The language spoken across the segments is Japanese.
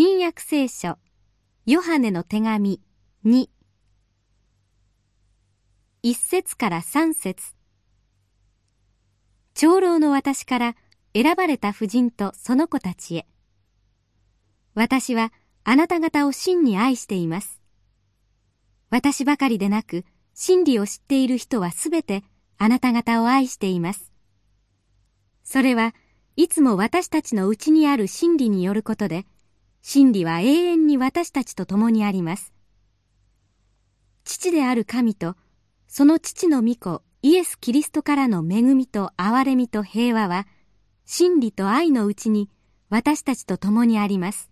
新約聖書ヨハネの手紙2一節から三節。長老の私から選ばれた婦人とその子たちへ。私はあなた方を真に愛しています。私ばかりでなく真理を知っている人はすべてあなた方を愛しています。それはいつも私たちのうちにある真理によることで真理は永遠に私たちと共にあります。父である神とその父の御子イエス・キリストからの恵みと憐れみと平和は真理と愛のうちに私たちと共にあります。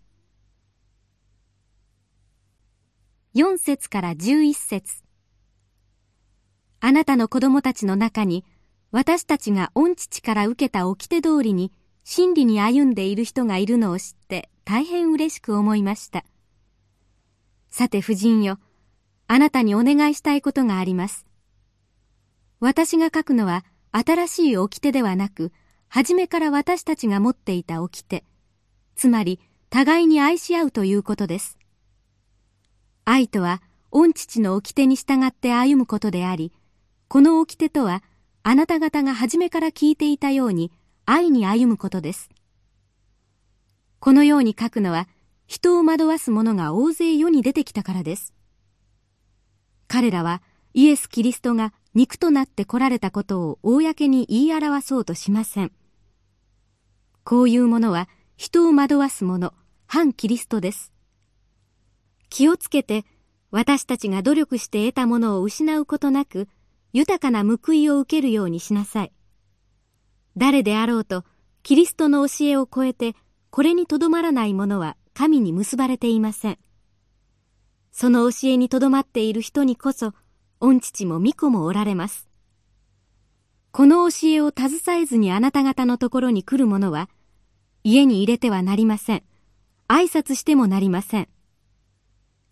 4節から11節。あなたの子供たちの中に私たちが御父から受けた掟通りに真理に歩んでいる人がいるのを知って大変嬉しく思いました。さて夫人よ、あなたにお願いしたいことがあります。私が書くのは新しい掟ではなく、初めから私たちが持っていた掟、つまり互いに愛し合うということです。愛とは、御父の掟に従って歩むことであり、この掟とは、あなた方が初めから聞いていたように、愛に歩むことです。このように書くのは、人を惑わす者が大勢世に出てきたからです。彼らは、イエス・キリストが肉となって来られたことを公に言い表そうとしません。こういうものは、人を惑わす者、反キリストです。気をつけて私たちが努力して得たものを失うことなく豊かな報いを受けるようにしなさい。誰であろうとキリストの教えを超えてこれにとどまらない者は神に結ばれていません。その教えにとどまっている人にこそ御父も御子もおられます。この教えを携えずにあなた方のところに来る者は家に入れてはなりません。挨拶してもなりません。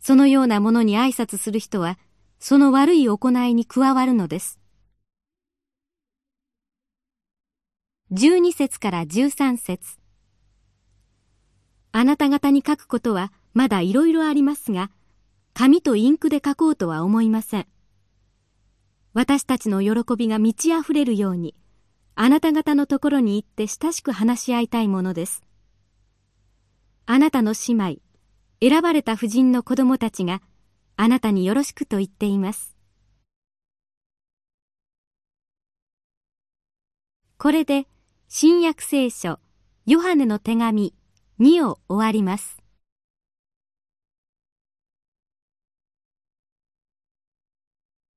そのようなものに挨拶する人は、その悪い行いに加わるのです。12節から13節あなた方に書くことはまだいろいろありますが、紙とインクで書こうとは思いません。私たちの喜びが満ち溢れるように、あなた方のところに行って親しく話し合いたいものです。あなたの姉妹、選ばれた婦人の子供たちがあなたによろしくと言っています。これで新約聖書ヨハネの手紙2を終わります。